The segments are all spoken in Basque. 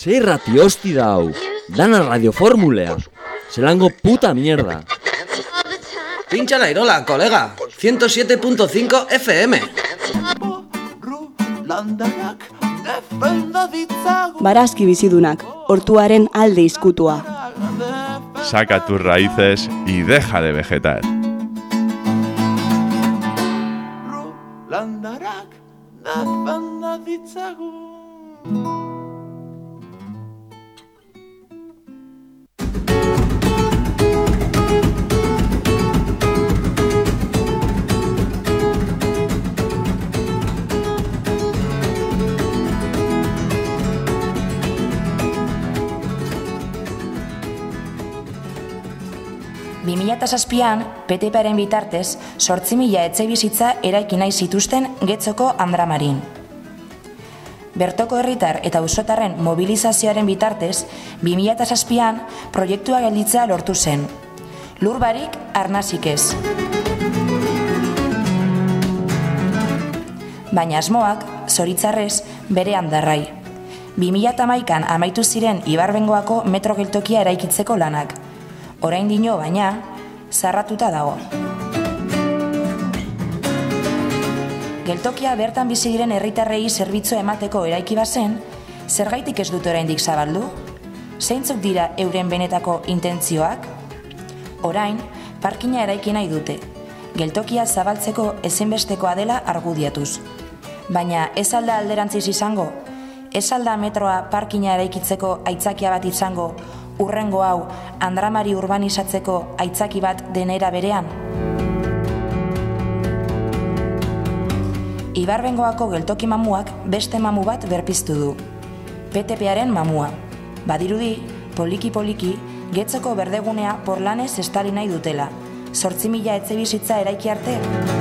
Ze irrati hosti da hau, dana radioformulea, zelango puta mierda. Pincha la irola, colega. 107.5 FM. Barazki bizidunak, hortuaren alde izkutua. Saca tus raíces y deja de vegetar. 2008an, PTP-aren bitartez, sortzi mila etxe bizitza eraiki nahi zituzten getzoko andramarin. Bertoko herritar eta usotarren mobilizazioaren bitartez, 2007an proiektua gelditzea lortu zen. Lurbarik, arnazik ez. Baina asmoak, zoritzarrez, bere handarrai. 2008an amaitu ziren Ibarbengoako metro geltokia eraikitzeko lanak. Orain dino, baina, zarratuta dago. Geltokia bertan bizi diren herritarrei zerbitzu emateko eraiki bazen, zergaitik ez dut oraindik zabaldu? Zeintzuk dira euren benetako intentzioak? Orain, parkina eraiki nahi dute. Geltokia zabaltzeko ezinbestekoa dela argudiatuz. Baina ez alda alderantziz izango? Ez alda metroa parkina eraikitzeko aitzakia bat izango urrengo hau andramari urbanizatzeko aitzaki bat denera berean? Ibarbengoako geltoki mamuak beste mamu bat berpiztu du. PTParen mamua. Badirudi, poliki-poliki, getzoko berdegunea porlanez estali nahi dutela. Sortzi mila etxe bizitza eraiki arte?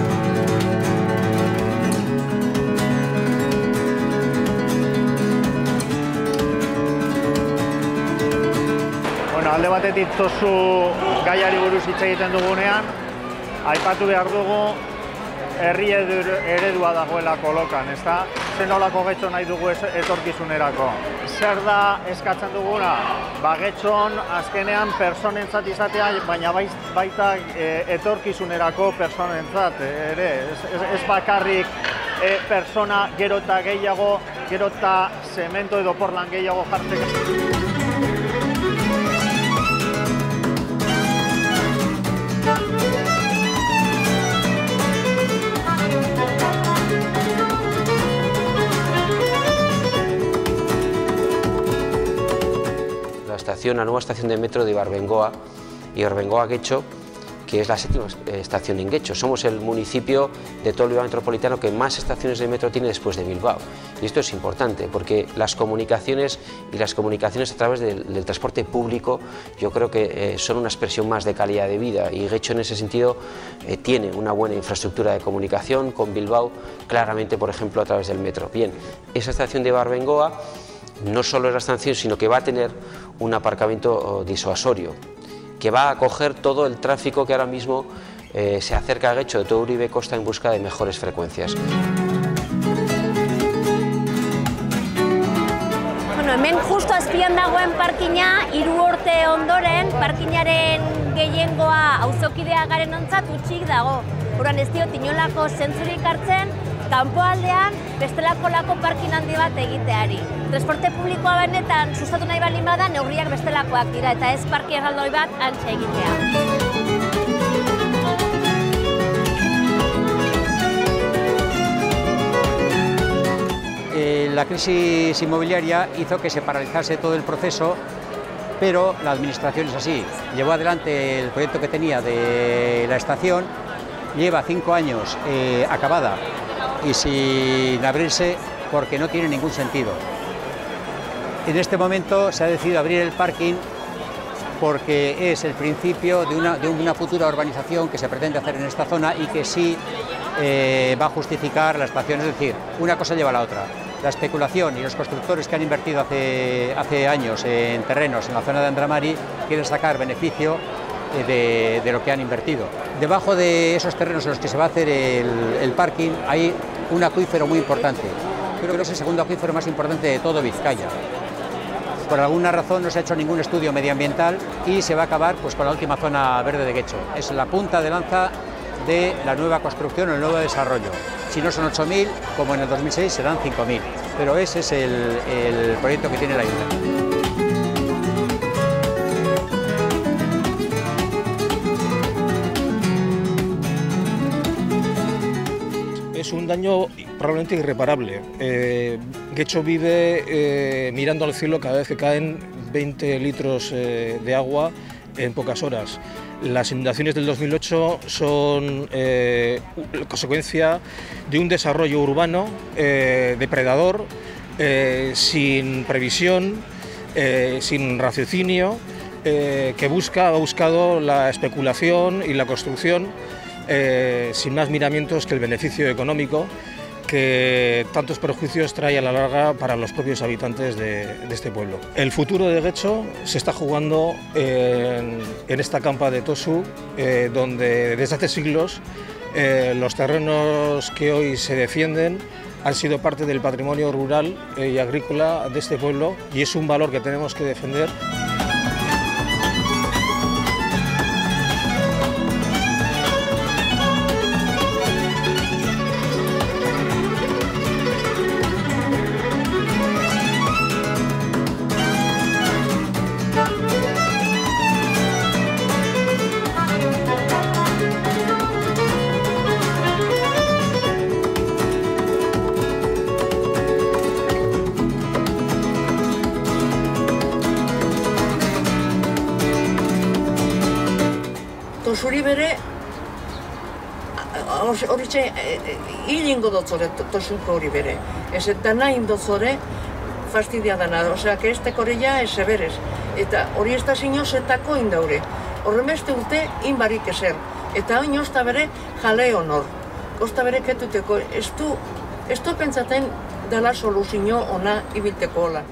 Alde batetik tozu gaiari buruz hitz egiten dugunean, aipatu behar dugu herri eredua dagoela kolokan, ez da? Zer nolako getxo nahi dugu etorkizunerako. Zer da eskatzen duguna? Ba, getxon azkenean personentzat izatea, baina baita e, etorkizunerako personentzat ere. Ez, ez, bakarrik e, persona gerota gehiago, gerota zemento edo porlan gehiago jartzeko. La nueva estación de metro de Ibarbengoa, Ibarbengoa Guecho, que es la séptima estación en Guecho. Somos el municipio de todo el Bilbao metropolitano que más estaciones de metro tiene después de Bilbao. Y esto es importante porque las comunicaciones y las comunicaciones a través del, transporte público yo creo que eh, son una expresión más de calidad de vida y Guecho en ese sentido eh, tiene una buena infraestructura de comunicación con Bilbao, claramente por ejemplo a través del metro. Bien, esa estación de Ibarbengoa no solo es la estación, sino que va a tener un aparcamiento oh, disuasorio, que va a acoger todo el tráfico que ahora mismo eh, se acerca a Guecho de todo Uribe Costa en busca de mejores frecuencias. Hemen justo azpian dagoen parkina, hiru urte ondoren, parkinaren gehiengoa auzokidea garen ontzat utxik dago. Horan ez diot inolako zentzurik hartzen, kanpoaldean bestelako lako parkin handi bat egiteari. Transporte publikoa benetan sustatu nahi baldin bada neurriak bestelakoak dira eta ez parki erraldoi bat antxe egitea. Eh, la crisis inmobiliaria hizo que se paralizase todo el proceso, pero la administración es así. Llevó adelante el proyecto que tenía de la estación, lleva cinco años eh, acabada y sin abrirse porque no tiene ningún sentido. En este momento se ha decidido abrir el parking porque es el principio de una, de una futura urbanización que se pretende hacer en esta zona y que sí eh, va a justificar la estación. Es decir, una cosa lleva a la otra. La especulación y los constructores que han invertido hace, hace años en terrenos en la zona de Andramari quieren sacar beneficio de, de, lo que han invertido. Debajo de esos terrenos en los que se va a hacer el, parking hay un acuífero muy importante. Creo que es el segundo acuífero más importante de todo Vizcaya. Por alguna razón no se ha hecho ningún estudio medioambiental y se va a acabar pues, con la última zona verde de Guecho. Es la punta de lanza de la nueva construcción, el nuevo desarrollo. Si no son 8.000, como en el 2006 serán 5.000, pero ese es el, el proyecto que tiene la ayuda. Es un daño probablemente irreparable. Eh, Guecho vive eh, mirando al cielo cada vez que caen 20 litros eh, de agua en pocas horas. Las inundaciones del 2008 son eh, consecuencia de un desarrollo urbano depredador, sin previsión, sin raciocinio, que busca, ha buscado la especulación y la construcción eh, sin más miramientos que el beneficio económico que tantos perjuicios trae a la larga para los propios habitantes de, este pueblo. El futuro de Guecho se está jugando en, esta campa de Tosu, eh, donde desde hace siglos eh, los terrenos que hoy se defienden han sido parte del patrimonio rural y agrícola de este pueblo y es un valor que tenemos que defender. Tosuko hori bere. Ez eta nahi indotzore fastidia dana, osea, que este korella ez eberez. Eta hori ez da zino zetako indaure. Horren beste urte inbarik ezer. Eta hain ozta bere jale honor. Ozta bere ketuteko, ez du, ez du pentsaten dela soluzio ona ibilteko hola.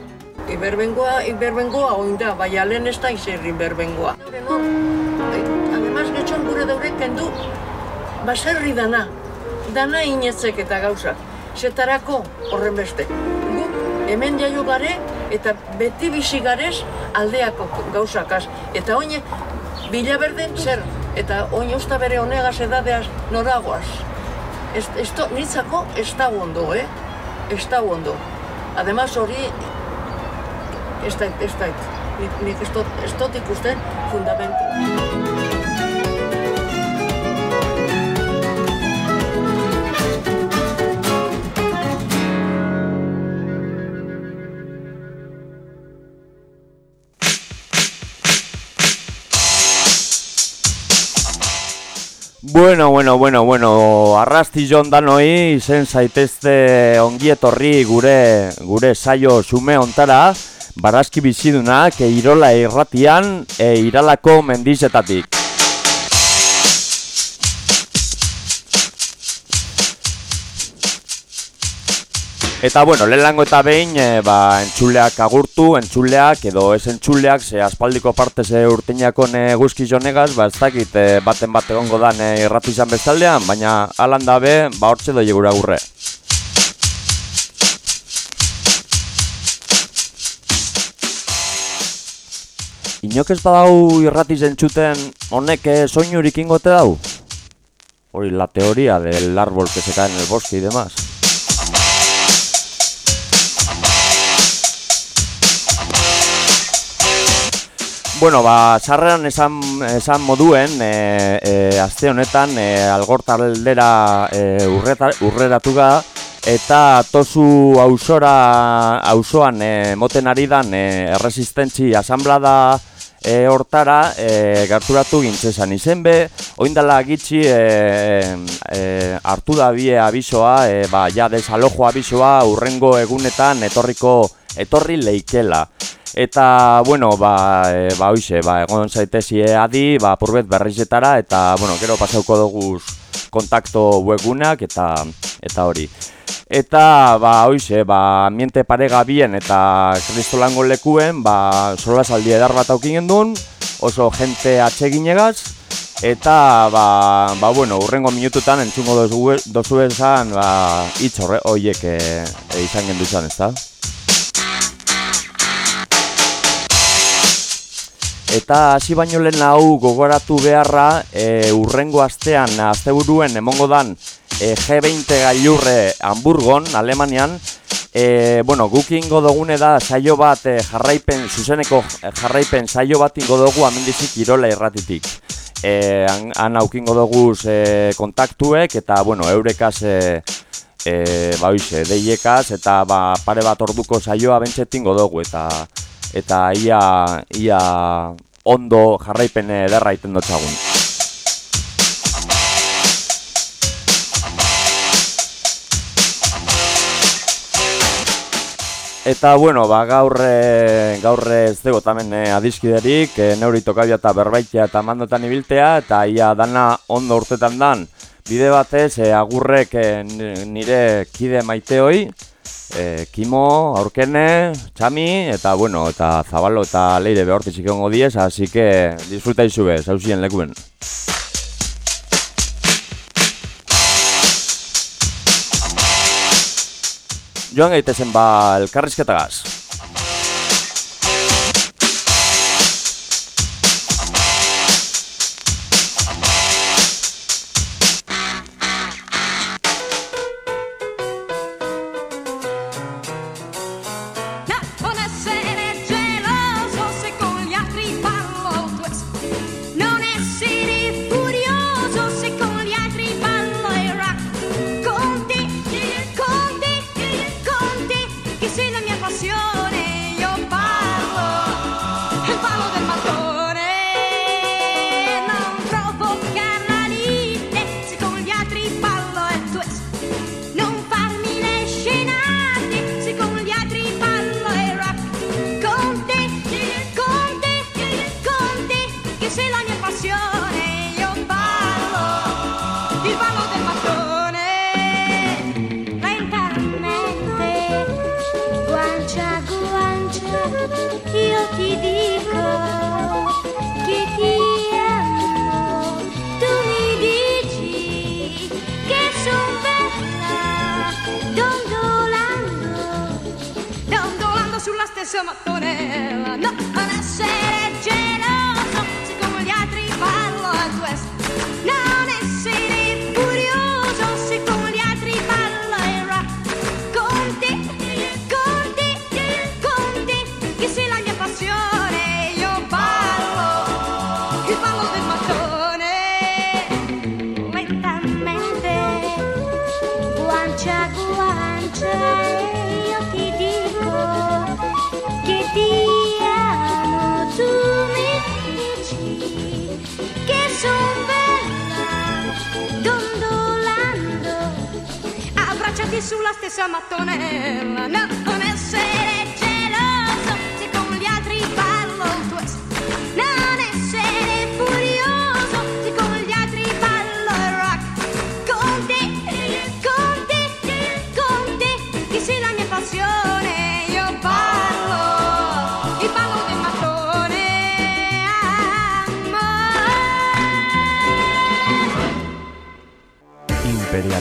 Iberbengoa, iberbengoa oinda, bai alen ez da izer iberbengoa. Además, getxon gure daure kendu baserri dana, dana inetzek eta gauza. Zetarako horren beste. Gu hemen jaio gare eta beti bizi garez aldeako gauzakaz. Eta oine, bila berden zer, eta oin usta bere honegaz edadeaz noragoaz. Ez, ez to, nitzako ez da ondo, eh? Ez da ondo. Además hori, ez da, ez da, nik, ez dut ikusten fundamentu. Bueno, bueno, bueno, bueno, arrasti jon danoi, izen zaitezte ongietorri gure gure saio xume ontara, barazki bizidunak, irola irratian, e, iralako mendizetatik. Eta bueno, lehenengo eta behin e, ba, entzuleak agurtu, entzuleak edo ez entzuleak, ze aspaldiko parte ze urteinako guzki jonegaz, ba ez dakit e, baten bat egongo dan e, irratu izan bestaldean, baina alan dabe, ba hortxe doi gura gurre. Inok ez badau irratiz entzuten honek soinurik ingote dau? Hori la teoria del árbol que se cae en el bosque y demás. Bueno, ba, sarreran esan, esan moduen, e, e, aste honetan, e, algortaldera e, urreta, urreratu ga, eta tozu ausora, auzoan e, moten ari dan e, erresistentzi asamblada e, hortara e, gerturatu gintzesan. Izen be, oindala gitxi e, e, hartu da bie abisoa, e, ba, ja desalojo abisoa urrengo egunetan etorriko etorri leikela. Eta, bueno, ba, e, ba, oixe, ba, egon zaitezie adi, ba, purbet berrizetara, eta, bueno, gero pasauko dugu kontakto webgunak, eta, eta hori. Eta, ba, oixe, ba, ambiente parega bien, eta kristolango lekuen, ba, sola saldi edar bat aukin gendun, oso jente atseginegaz, eta ba, ba bueno, urrengo minututan entzungo dozu, dozu esan ba, hitz horre, oiek e, e, izan gendu izan, ez da? Eta hasi baino lehen hau gogoratu beharra e, urrengo astean, asteburuen emongo dan e, G20 gailurre Hamburgon, Alemanian, E, bueno, guk ingo dugune da saio bat e, jarraipen, zuzeneko jarraipen saio bat ingo dugu amendizik irola irratitik. E, han, han aukingo dugu e, kontaktuek eta bueno, eurekaz e, e, ba, oize, deiekaz eta ba, pare bat orduko saioa bentsetingo dugu eta eta ia, ia ondo jarraipen ederra iten dutxagun. Eta bueno, ba, gaur e, gaur ez dugu tamen e, adiskiderik, e, neuri tokabia eta berbaitea eta mandotan ibiltea, eta ia dana ondo urtetan dan, bide batez, e, agurrek e, nire kide maiteoi, e, Kimo, Aurkene, Txami, eta bueno, eta Zabalo eta Leire behortizik ongo diez, así que disfruta izube, zauzien lekuen. joan gaitezen ba elkarrizketagaz. che sei la mia passione, io parlo, io parlo del mattone. Lentamente, guancia a guancia, io ti dico che ti amo, tu mi dici che sono bella, dondolando, abbracciati sulla stessa mattonella, no.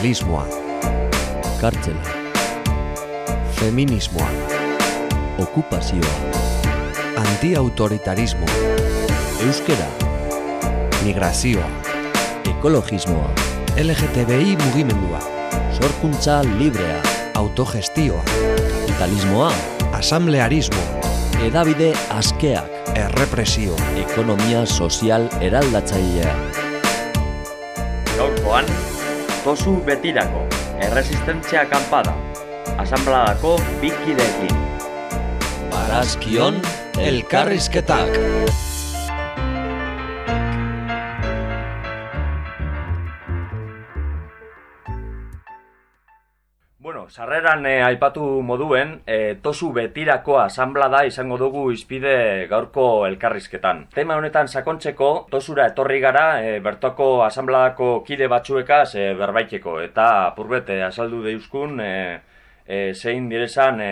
Imperialismoa, kartzela, feminismoa, okupazioa, antiautoritarismo, euskera, migrazioa, ekologismoa, LGTBI mugimendua, sorkuntza librea, autogestioa, kapitalismoa, asamblearismo, edabide askeak, errepresio, ekonomia sozial eraldatzailea. Tozu betirako, erresistentzia kanpada, asambladako bikideekin. Barazkion elkarrizketak. Sarreran eh, aipatu moduen, eh, tozu betirako asamblada izango dugu izpide gaurko elkarrizketan. Tema honetan sakontzeko, tosura etorri gara eh, bertoko asambladako kide batzuekaz eh, berbaiteko. Eta purbete, asaldu deuskun, eh, e, zein direzan e,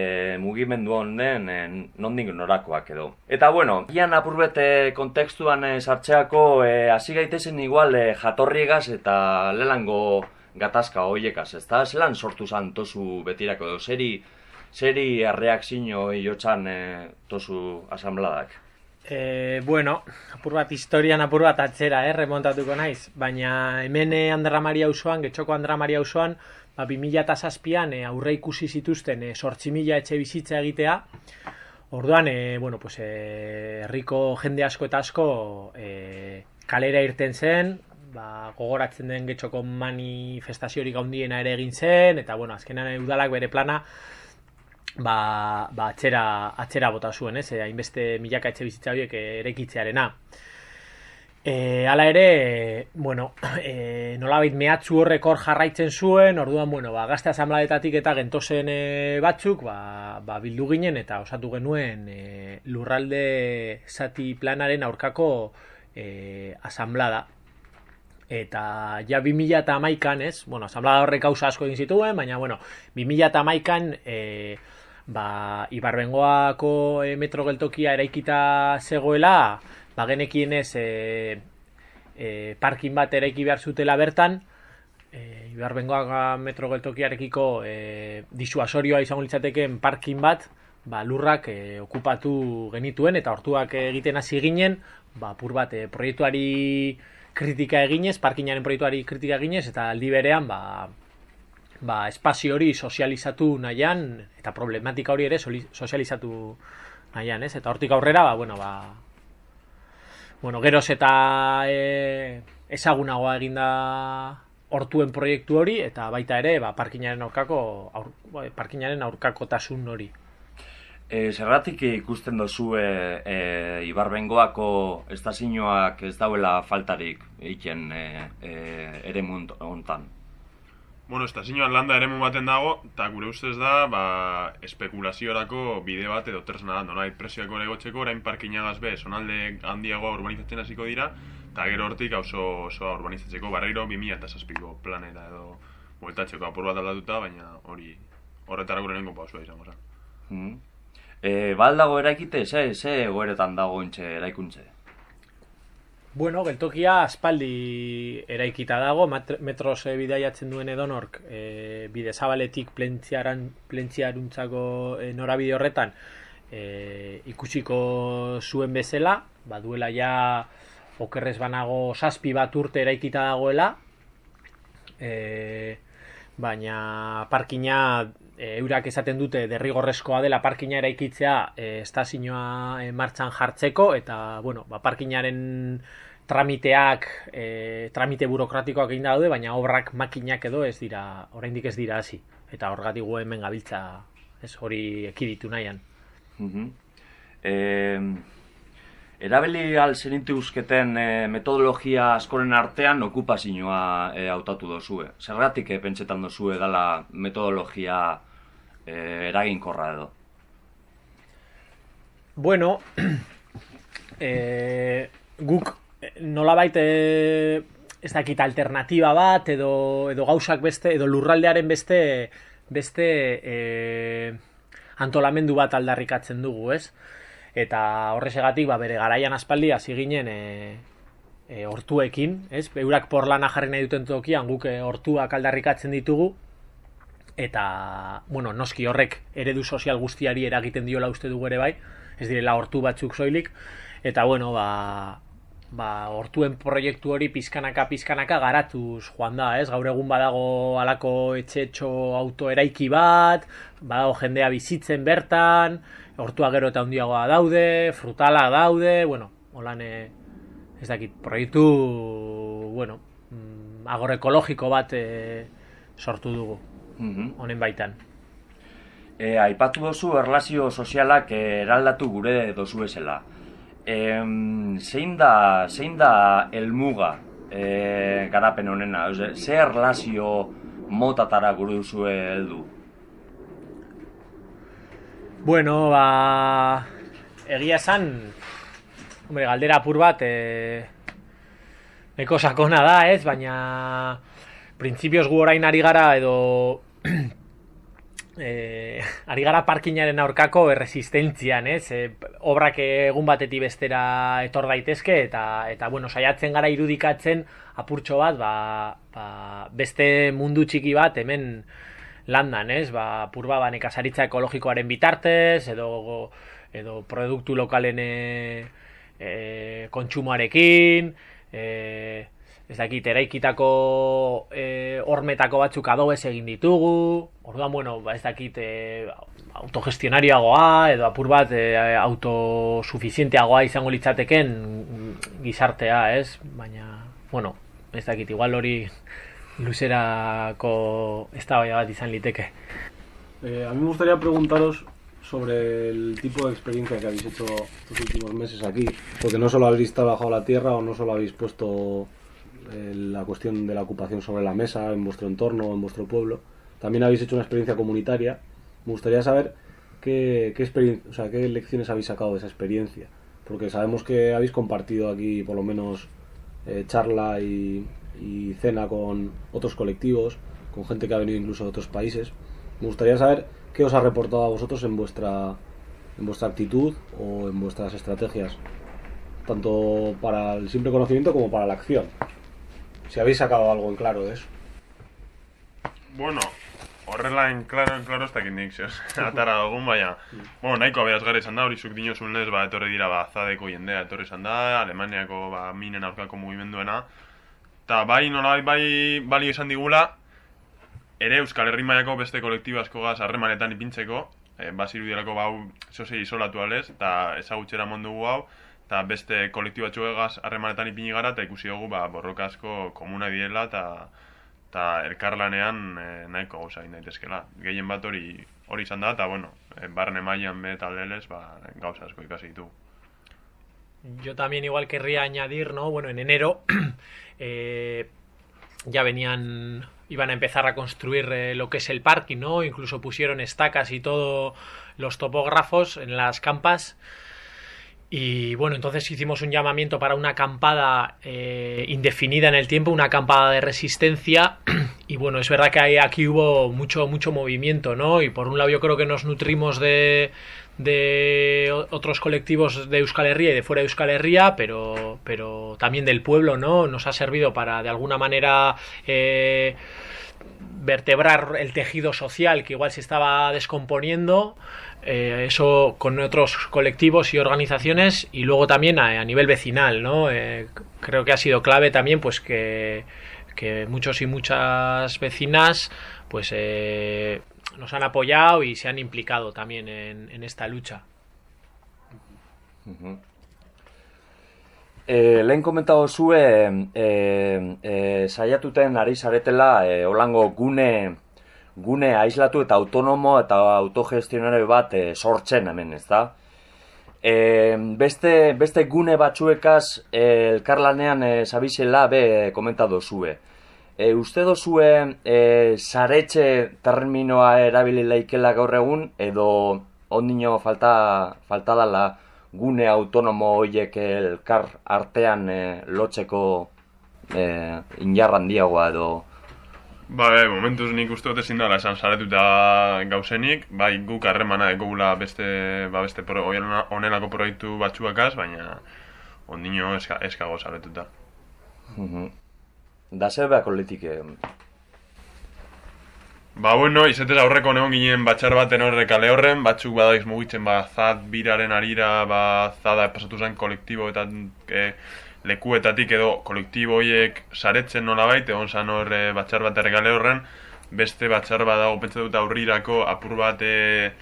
e, mugimendu honen e, nondik norakoak edo. Eta bueno, gian apurbete kontekstuan e, sartzeako e, hasi gaitezen igual e, jatorriegaz eta lelango gatazka hoiekaz, ez da? Zelan sortu zan tozu betirako edo, zeri, zeri reakzio jotxan e, tozu asambladak? E, bueno, apur bat historian apur bat atzera, eh, remontatuko naiz, baina hemen Andra Maria usoan, getxoko Andra Maria usoan, ba, 2000 eta zazpian e, aurre ikusi zituzten e, mila etxe bizitza egitea, orduan, e, bueno, pues, e, herriko jende asko eta asko e, kalera irten zen, ba, gogoratzen den getxoko manifestaziorik handiena ere egin zen, eta bueno, azkenan udalak bere plana, ba, ba atzera, atzera bota zuen, ez? Hainbeste milaka etxe bizitza horiek erekitzearena. E, hala ere, bueno, e, nolabait mehatzu horrek hor jarraitzen zuen, orduan, bueno, ba, gazte asambladetatik eta gentozen e, batzuk, ba, ba, bildu ginen eta osatu genuen e, lurralde zati planaren aurkako e, asamblada. Eta ja 2000 eta amaikan, ez? Bueno, asamblada horrek hausa asko egin zituen, baina, bueno, 2000 eta amaikan, e, ba, Ibarbengoako e, metro geltokia eraikita zegoela, ba, genekien ez e, e, parkin bat eraiki behar zutela bertan, e, Ibarbengoa metro geltokiarekiko e, disuasorioa izango litzateken parkin bat, ba, lurrak e, okupatu genituen, eta hortuak egiten hasi ginen, ba, pur bat, e, proiektuari kritika eginez, parkinaren proiektuari kritika eginez, eta aldi berean, ba, ba, espazio hori sozializatu nahian, eta problematika hori ere sozializatu nahian, ez? Eta hortik aurrera, ba, bueno, ba, bueno, geroz eta e, ezagunagoa eginda hortuen proiektu hori, eta baita ere, ba, parkinaren aurkako, aur, ba, parkinaren aurkako tasun hori. E, zerratik ikusten dozu e, e, Ibarbengoako estazioak ez dauela faltarik iken e, e, ere hontan? Bueno, estazioan landa ere baten dago, eta gure ustez da, ba, espekulaziorako bide bat edo tresna da, nolait presioak ere gotzeko, orain parkinagaz be, sonalde handiagoa urbanizatzen hasiko dira, eta gero hortik oso, oso urbanizatzeko barreiro 2000 eta zazpiko planeta edo bueltatzeko apur bat aldatuta, baina hori horretara gure nengo pausua izango zen. Mm -hmm. E, baldago eraikite, ze, ze goeretan dago intxe eraikuntze? Bueno, geltokia aspaldi eraikita dago, metros e, bidaiatzen duen edonork e, bide zabaletik plentziaruntzako e, norabide horretan e, ikusiko zuen bezala, ba, duela ja okerrez banago saspi bat urte eraikita dagoela, e, baina parkina e, eurak esaten dute derrigorrezkoa dela parkina eraikitzea e, estazioa e, martxan jartzeko eta bueno, ba, parkinaren tramiteak e, tramite burokratikoak egin daude baina obrak makinak edo ez dira oraindik ez dira hasi eta horgatik gu hemen gabiltza ez hori ekiditu nahian mm -hmm. e, Erabili al zenituzketen e, metodologia askoren artean okupazioa e, hautatu dozue. Zergatik e, pentsetan dozue dala metodologia e, eraginkorra edo? Bueno, e, guk nola baite ez dakit alternatiba bat edo, edo gauzak beste edo lurraldearen beste beste e, antolamendu bat aldarrikatzen dugu, ez? Eta horresegatik ba, bere garaian aspaldi hasi ginen e, e, hortuekin, ez? Eurak porlana jarri nahi duten tokian guk e, hortuak aldarrikatzen ditugu eta, bueno, noski horrek eredu sozial guztiari eragiten diola uste dugu ere bai, ez direla hortu batzuk soilik, eta, bueno, ba, ba, hortuen proiektu hori pizkanaka pizkanaka garatuz joan da, ez? Gaur egun badago alako etxetxo auto eraiki bat, badago jendea bizitzen bertan, hortua gero eta handiagoa daude, frutala daude, bueno, holan eh, ez dakit, proiektu, bueno, mm, agor ekologiko bat e, sortu dugu, mhm. honen baitan. E, aipatu dozu erlazio sozialak eraldatu gure dozu esela em, zein da zein da elmuga e, garapen honena Ose, ze erlazio motatara gure duzue heldu bueno ba egia esan hombre galdera apur bat e, neko sakona da ez baina printzipioz gu orain ari gara edo e, ari gara parkinaren aurkako erresistentzian, ez? E, obrak egun batetik bestera etor daitezke eta eta bueno, saiatzen gara irudikatzen apurtxo bat, ba, ba, beste mundu txiki bat hemen landan, ez? Ba, purba ba nekazaritza ekologikoaren bitartez edo edo produktu lokalen e, e, kontsumoarekin, eh ez dakit, eraikitako e, hormetako batzuk ez egin ditugu, orduan, bueno, ba, ez dakit, e, autogestionariagoa, edo apur bat e, autosuficienteagoa izango litzateken gizartea, ez? Baina, bueno, ez dakit, igual hori luzerako ez da bat izan liteke. Eh, a mí me gustaría preguntaros sobre el tipo de experiencia que habéis hecho estos últimos meses aquí, porque no solo habéis estado bajo la tierra o no solo habéis puesto la cuestión de la ocupación sobre la mesa en vuestro entorno, en vuestro pueblo. También habéis hecho una experiencia comunitaria. Me gustaría saber qué, qué, o sea, qué lecciones habéis sacado de esa experiencia. Porque sabemos que habéis compartido aquí por lo menos eh, charla y, y, cena con otros colectivos, con gente que ha venido incluso de otros países. Me gustaría saber qué os ha reportado a vosotros en vuestra, en vuestra actitud o en vuestras estrategias, tanto para el simple conocimiento como para la acción. Si habéis sacado algo en claro de eso. Bueno, horrela en claro, en claro, dakit nik, atara dugun, baina, bueno, nahiko abeaz izan da, hori zuk dinozun lez, ba, etorri dira, ba, zadeko jendea, etorri izan da, Alemaniako, ba, minen aurkako mugimenduena, eta bai, nola, bai, balio izan digula, ere Euskal Herri mailako beste kolektibo asko gaz harremanetan ipintzeko, e, basiru dialako, ba, zozei isolatu alez, eta ezagutxera mondugu hau, eta beste kolektibo harremanetan ipini gara eta ikusi dugu ba, borroka asko komuna diela eta eta elkarlanean e, nahiko gauza daitezkela. Gehien bat hori hori izan da eta bueno, e, barne mailan be taldeles ba, gauza asko ikasi ditu. Yo también igual querría añadir, ¿no? Bueno, en enero eh, ya venían iban a empezar a construir eh, lo que es el parking, ¿no? Incluso pusieron estacas y todo los topógrafos en las campas. Y bueno, entonces hicimos un llamamiento para una acampada eh, indefinida en el tiempo, una acampada de resistencia. Y bueno, es verdad que aquí hubo mucho, mucho movimiento, ¿no? Y por un lado yo creo que nos nutrimos de, de otros colectivos de Euskal Herria y de fuera de Euskal Herria, pero, pero también del pueblo, ¿no? Nos ha servido para de alguna manera eh, vertebrar el tejido social que igual se estaba descomponiendo eh, eso con otros colectivos y organizaciones y luego también a, nivel vecinal, ¿no? Eh, creo que ha sido clave también pues que, muchos y muchas vecinas pues nos han apoyado y se han implicado también en, esta lucha. Le he comentado zue eh, eh, saiatuten ari zaretela eh, olango gune gune aislatu eta autonomo eta autogestionare bat e, sortzen hemen, ez da? E, beste, beste gune batzuekaz e, elkarlanean e, zabizela be komentado zue. E, uste dozue e, zaretxe terminoa erabili laikela gaur egun edo ondino falta, falta dala gune autonomo horiek elkar artean e, lotzeko e, injarran diagoa edo? Ba, e, momentuz nik uste dut ezin dara esan saretuta gauzenik, bai guk harremana ekogula beste, ba, beste pro, onelako proiektu batzuakaz, baina ondino eska, eskago saretuta. Da zer behako letik Ba, bueno, izetez aurreko neon ginen batxar baten horre kale horren, batzuk badaiz mugitzen, ba, zat biraren arira, ba, zada pasatu zen kolektibo eta e, lekuetatik edo kolektibo horiek saretzen nola egon zan horre batxar bat erregale horren, beste batxar bat dago pentsa dut aurrirako apur bat e,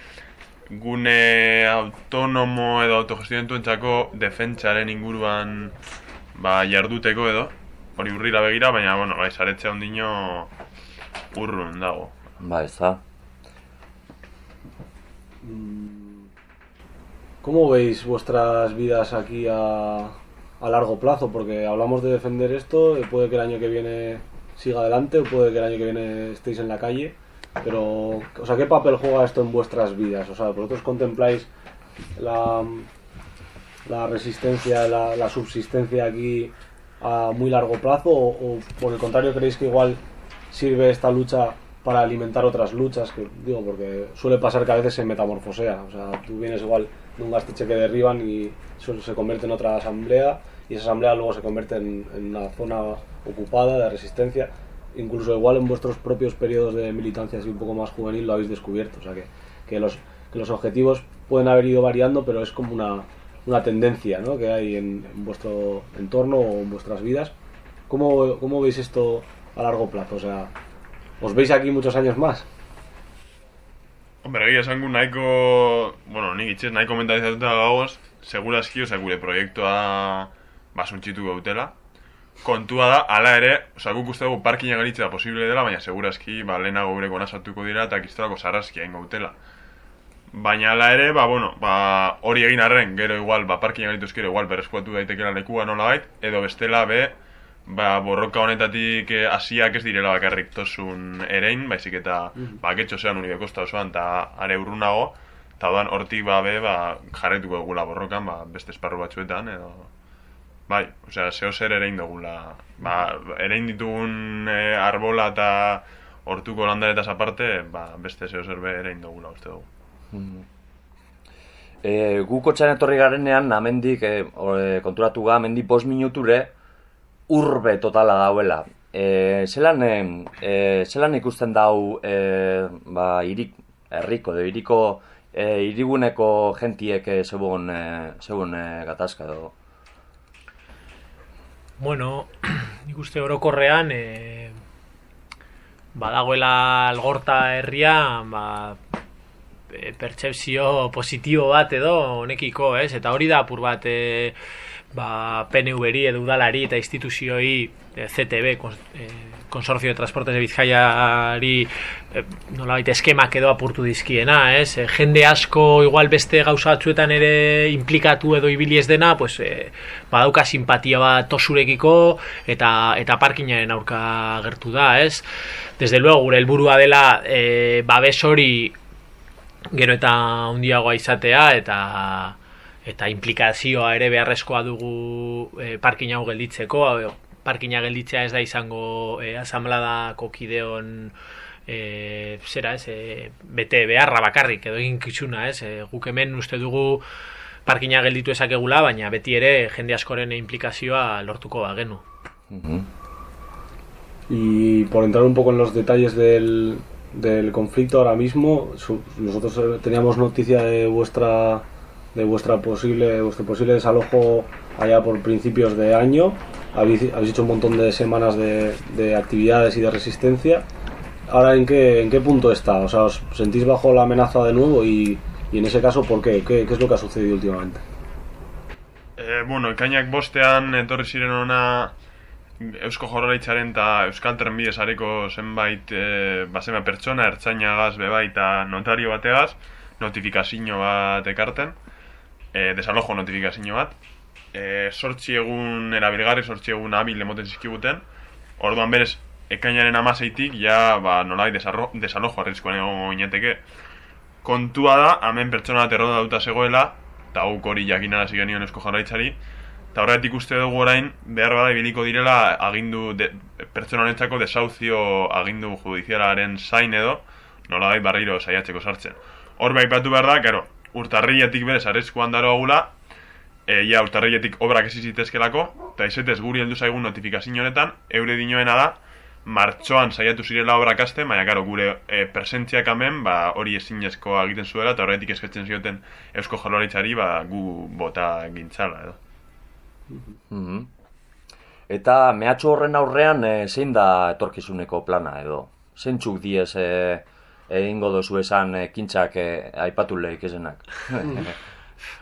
gune autonomo edo autogestionentu entzako defentsaren inguruan ba, jarduteko edo, hori urrira begira, baina, bueno, bai, saretzea ondino urrun dago. Ba, ez da. ¿Cómo veis vuestras vidas aquí a, a largo plazo, porque hablamos de defender esto, puede que el año que viene siga adelante o puede que el año que viene estéis en la calle, pero, o sea, ¿qué papel juega esto en vuestras vidas? O sea, ¿vosotros contempláis la, la resistencia, la, subsistencia aquí a muy largo plazo o, por el contrario creéis que igual sirve esta lucha para alimentar otras luchas, que digo, porque suele pasar que a veces se metamorfosea. O sea, tú vienes igual de un gastiche que derriban y eso se convierte en otra asamblea y esa asamblea luego se convierte en, en una zona ocupada de resistencia. Incluso igual en vuestros propios periodos de militancia así un poco más juvenil lo habéis descubierto. O sea, que, que los, que los objetivos pueden haber ido variando, pero es como una, una tendencia ¿no? que hay en, en vuestro entorno o en vuestras vidas. ¿Cómo, ¿Cómo veis esto a largo plazo? O sea, ¿os veis aquí muchos años más? Hombre, egia esan gu nahiko, bueno, nik itxez nahiko mentalizatuta gagoz, segurazki, osea, gure proiektua basuntxitu gautela. Kontua da, ala ere, osea, guk uste dugu parkina garitzea posible dela, baina segurazki, ba, lehenago gure gonasatuko dira eta kistelako sarrazki hain gautela. Baina ala ere, ba, bueno, ba, hori egin arren, gero igual, ba, parkina garituz gero igual, berreskuatu daitekela lekua nola bait, edo bestela, be, ba, borroka honetatik eh, hasiak ez direla bakarrik tosun erein, baizik eta Mhm. ba, getxo zean kosta osoan, eta are urrunago, eta odan hortik ba, be, ba, jarretuko dugula borrokan, ba, beste esparru batzuetan, edo... Bai, osea, zeo zer erein dugula. Ba, erein ditugun e, arbola eta hortuko landaretaz aparte, ba, beste zeo zer be erein dugula, uste dugu. E, gu kotxean etorri garenean, amendik, e, konturatu ga, amendik bost minuture, urbe totala dauela. E, zelan, e, zelan ikusten dau, e, ba, irik, herriko, edo iriko, e, iriguneko jentiek e, zegoen, e, zegoen e, gatazka edo. Bueno, nik uste orokorrean e, badagoela algorta herria, ba, pertsepzio positibo bat edo honekiko, ez? Eta hori da apur bat e, ba, PNV-ri edo udalari eta instituzioi e, CTB, kons, e, Konsorcio de Transportes de Bizkaiari e, nolabait eskemak edo apurtu dizkiena, ez? E, jende asko igual beste gauza batzuetan ere implikatu edo ibili ez dena, pues, e, badauka simpatia bat tosurekiko eta eta parkinaren aurka gertu da, ez? Desde luego, gure helburua dela e, babes hori gero eta handiagoa izatea eta eta implikazioa ere beharrezkoa dugu e, parkin hau gelditzeko. Parkina gelditzea ez da izango e, asamladako kideon e, zera ez e, bete beharra bakarrik edo egin kitxuna ez? E, guk hemen uste dugu parkina gelditu ezakegula baina beti ere jende askoren implikazioa lortuko bagenu. Y por entrar un poco en los detalles del, del conflicto ahora mismo, nosotros eh, teníamos noticia de vuestra de vuestra posible vuestro posible desalojo allá por principios de año. Habéis, habéis hecho un montón de semanas de, de actividades y de resistencia. Ahora en qué en qué punto está? Os sentís bajo la amenaza de nuevo y, y en ese caso ¿por qué? qué? ¿Qué es lo que ha sucedido últimamente? E, bueno, ekainak bostean etorri ziren ona Eusko Jorralitzaren eta Euskal Trenbide sareko zenbait e, basema pertsona, ertzainagaz, bebai eta notario bategaz, notifikazio bat ekarten, e, desalojo notifikazio bat. E, sortzi egun erabilgarri, sortzi egun abil emoten zizkiguten, orduan berez, ekainaren amaseitik, ja, ba, nolai desalojo arrizkoan egongo gineteke. Kontua da, hemen pertsona bat erroda dauta zegoela, eta hori jakinarazi genion eusko jarraitzari, eta horretik uste dugu orain, behar bada ibiliko direla agindu de, pertsona honentzako desauzio agindu judizialaren zain edo, nola barriro saiatzeko sartzen. Hor baipatu behar da, karo, urtarriletik berez arezkoan daro agula, e, ja urtarriletik obrak ez zitezkelako, eta izetez guri heldu zaigun notifikazio honetan, eure dinoena da, martxoan saiatu zirela obrak aste, baina karo, gure e, presentziak hemen, ba, hori ezinezkoa egiten zuela, eta horretik eskatzen zioten Eusko Jaurlaritzari, ba, gu bota gintzala, edo. Mhm. Eta mehatxu horren aurrean e, zein da etorkizuneko plana edo? Zeintzuk diez e, egingo dozu esan e, kintzak e, aipatu lehik esenak?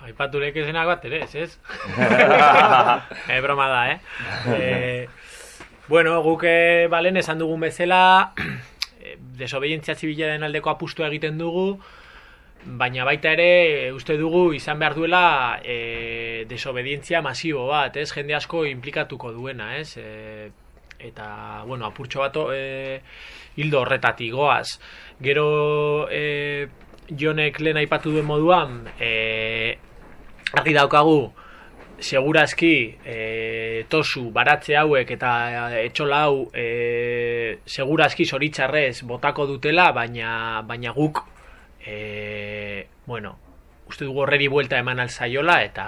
Aipatu lekezenak bat ere, ez ez? e, broma da, eh? e, bueno, guk eh, balen esan dugun bezala eh, desobedientzia zibilaren aldeko apustua egiten dugu baina baita ere uste dugu izan behar duela e, desobedientzia masibo bat, ez? Jende asko implikatuko duena, ez? E, eta, bueno, apurtxo bat e, hildo horretatik goaz. Gero e, Jonek lehen aipatu duen moduan, e, argi daukagu segurazki e, tosu baratze hauek eta etxola hau e, segurazki zoritxarrez botako dutela, baina, baina guk e, bueno, uste dugu horreri buelta eman alzaiola eta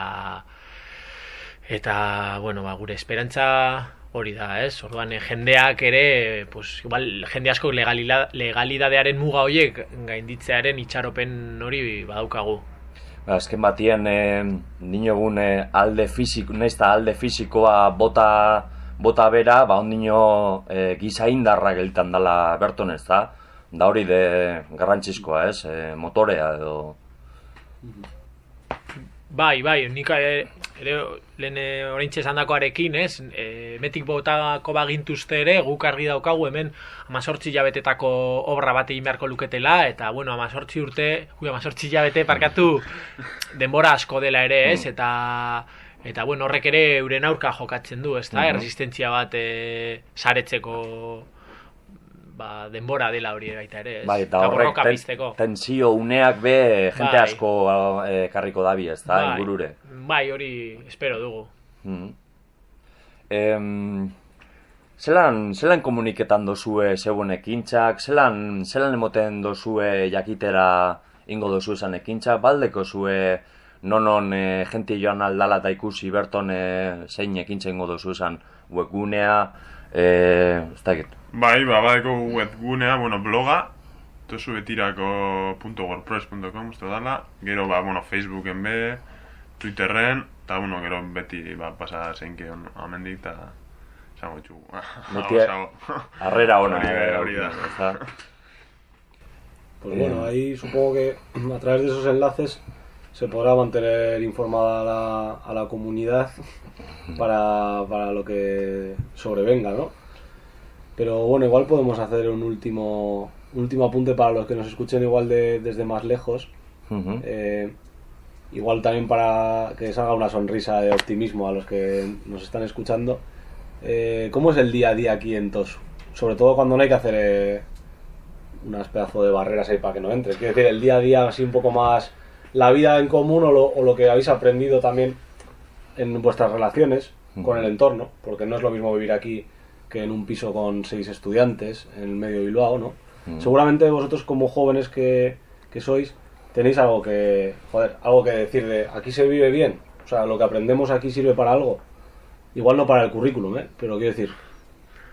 eta, bueno, ba, gure esperantza hori da, ez? Orduan, eh, jendeak ere, pues, igual, jende asko legalila, legalidadearen muga horiek gainditzearen itxaropen hori badaukagu. Ba, azken batien, e, dinogun e, alde fisiko, nesta alde fisikoa bota, bota bera, ba, ondino e, giza indarra geltan dala berton ez da, da hori de garrantzizkoa, ez? E, motorea edo... Bai, bai, nik ere, ere lehen oraintxe esan dakoarekin, ez? E, metik botako bagintuzte ere, guk argi daukagu hemen amazortzi jabetetako obra bat egin beharko luketela, eta, bueno, amazortzi urte, ui, amazortzi jabete parkatu denbora asko dela ere, ez? Eta, eta bueno, horrek ere euren aurka jokatzen du, ez da? Mhm. Erresistentzia bat e, saretzeko ba, denbora dela hori baita ere, ez? Bai, eta horrek ten, tensio uneak be jente Bai. asko e, karriko dabi, ez da, Bai. ingurure. Bai, hori espero dugu. Mm. Em, zelan, zelan komuniketan dozue zeuen ekintzak, zelan, zelan emoten dozue jakitera ingo dozu esan ekintzak, baldeko zue nonon e, jenti joan aldala eta ikusi berton e, zein ekintza ingo dozu esan webgunea, e, ez dakit. Bai, ba, badeko webgunea, bueno, bloga, tozu betirako.wordpress.com uste dala, gero, ba, bueno, Facebooken be, Twitterren, eta, bueno, gero beti, ba, pasa zeinke on, amendik, eta, esango txu, Beti harrera ona, hori, eh, hori da. Pues bueno, ahí supongo que a través de esos enlaces se podrá mantener informada a la, a la comunidad para, para lo que sobrevenga, ¿no? Pero bueno, igual podemos hacer un último, un último apunte para los que nos escuchen igual de, desde más lejos. Eh, igual también para que salga una sonrisa de optimismo a los que nos están escuchando. Eh, ¿Cómo es el día a día aquí en Tosu? Sobre todo cuando no hay que hacer eh, unas pedazos de barreras ahí para que no entres. Quiero decir, el día a día así un poco más la vida en común o lo, o lo que habéis aprendido también en vuestras relaciones con el entorno, porque no es lo mismo vivir aquí que en un piso con seis estudiantes en el medio de Bilbao, ¿no? Mm. Seguramente vosotros como jóvenes que, que sois tenéis algo que, joder, algo que decir de aquí se vive bien, o sea, lo que aprendemos aquí sirve para algo. Igual no para el currículum, ¿eh? Pero quiero decir,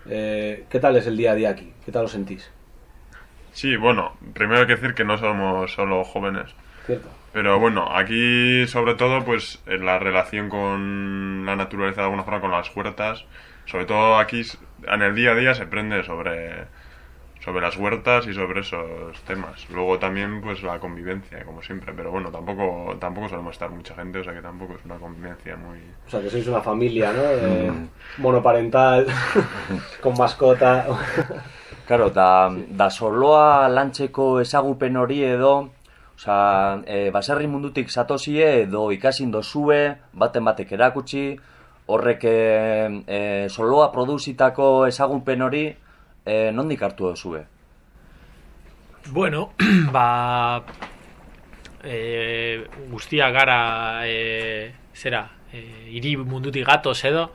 eh, ¿qué tal es el día a día aquí? ¿Qué tal lo sentís? Sí, bueno, primero hay que decir que no somos solo jóvenes. Cierto. Pero bueno, aquí sobre todo pues en la relación con la naturaleza de alguna forma, con las huertas, sobre todo aquí en el día a día se aprende sobre, sobre las huertas y sobre esos temas. Luego también pues la convivencia, como siempre, pero bueno, tampoco tampoco solemos estar mucha gente, o sea que tampoco es una convivencia muy... O sea, que sois una familia, ¿no? De monoparental, con mascota. Claro, da, da soloa lantzeko ezagupen hori edo, osea, e, baserri mundutik zatozie edo ikasin dozue, baten batek erakutsi, horrek e, e, soloa produzitako ezagupen hori, e, nondik hartu dozue? Bueno, ba, e, guztia gara, e, zera, e, hiri mundutik gatoz edo,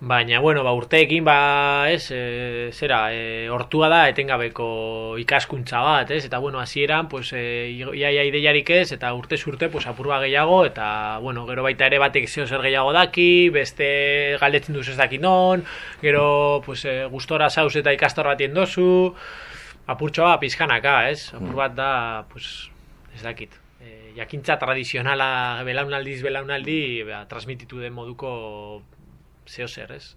baina, bueno, ba, urteekin, ba, ez, e, zera, e, hortua da etengabeko ikaskuntza bat, ez, eta, bueno, hasieran, pues, e, iaia ideiarik ez, eta urte urte, pues, apurua gehiago, eta, bueno, gero baita ere batek zeo zer gehiago daki, beste galdetzen duz ez daki non, gero, pues, e, gustora zauz eta ikastor batien dozu, apurtxoa pizkanaka, ez? Apur bat da, pues, ez dakit. E, jakintza tradizionala belaunaldiz belaunaldi ba, transmititu den moduko zeo zer, ez?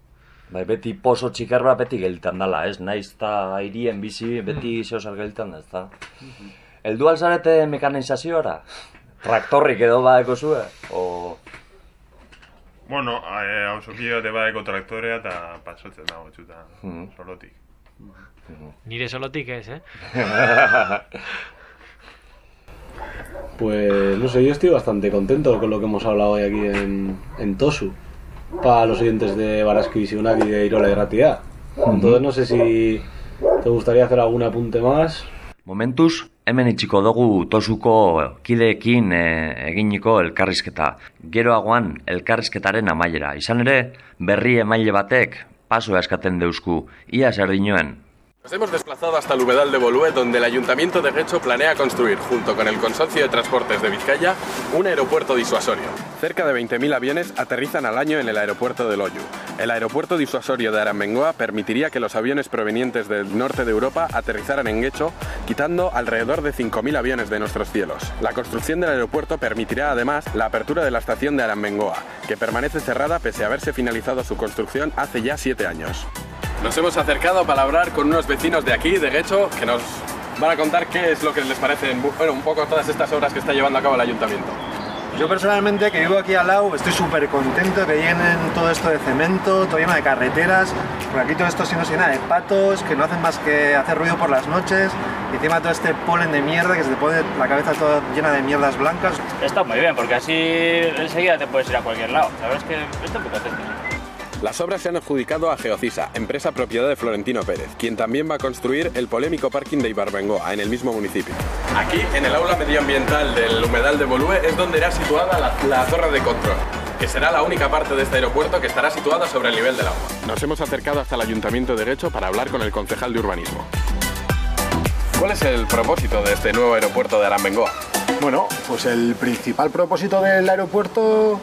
Bai, beti poso txiker bat beti geltan dala, ez? Naiz eta hirien bizi beti zeo zer geltan da, ez da? Eldu alzarete mekanizazioara? Traktorrik edo badeko zue? O... Bueno, eh, hausoki bate badeko traktorea eta pasotzen dago txuta, Mhm. solotik. Nire solotik ez, eh? Pues no sé, yo estoy bastante contento con lo que hemos hablado hoy aquí en, en Tosu. Para los oyentes de Baraski Visionac y de Irola y Ratia. Entonces no sé si te gustaría hacer algún apunte más. Momentuz, hemen itxiko dugu tosuko kideekin e, eginiko elkarrizketa. Geroagoan elkarrizketaren amaiera. Izan ere, berri emaile batek pasoa eskaten deusku. Ia zer dinoen. Nos hemos desplazado hasta el humedal de Bolué, donde el Ayuntamiento de Guecho planea construir, junto con el Consorcio de Transportes de Vizcaya, un aeropuerto disuasorio. Cerca de 20.000 aviones aterrizan al año en el aeropuerto de Loyu. El aeropuerto disuasorio de Arambengoa permitiría que los aviones provenientes del norte de Europa aterrizaran en Guecho, quitando alrededor de 5.000 aviones de nuestros cielos. La construcción del aeropuerto permitirá además la apertura de la estación de Arambengoa, que permanece cerrada pese a haberse finalizado su construcción hace ya siete años. Nos hemos acercado para hablar con unos vecinos de aquí, de Guecho, que nos van a contar qué es lo que les parece, bueno, un poco todas estas obras que está llevando a cabo el ayuntamiento. Yo personalmente, que vivo aquí al lado, estoy súper contento que llenen todo esto de cemento, todo lleno de carreteras, por aquí todo esto se nos llena de patos, que no hacen más que hacer ruido por las noches, y encima todo este polen de mierda que se te pone la cabeza toda llena de mierdas blancas. Está muy bien, porque así enseguida te puedes ir a cualquier lado. La verdad es que esto puto atento. Las obras se han adjudicado a Geocisa, empresa propiedad de Florentino Pérez, quien también va a construir el polémico parking de Ibarbengoa, en el mismo municipio. Aquí, en el aula medioambiental del humedal de Bolúe, es donde irá situada la, la torre de control que será la única parte de este aeropuerto que estará situada sobre el nivel del agua. Nos hemos acercado hasta el Ayuntamiento de Guecho para hablar con el concejal de urbanismo. ¿Cuál es el propósito de este nuevo aeropuerto de Arambengoa? Bueno, pues el principal propósito del aeropuerto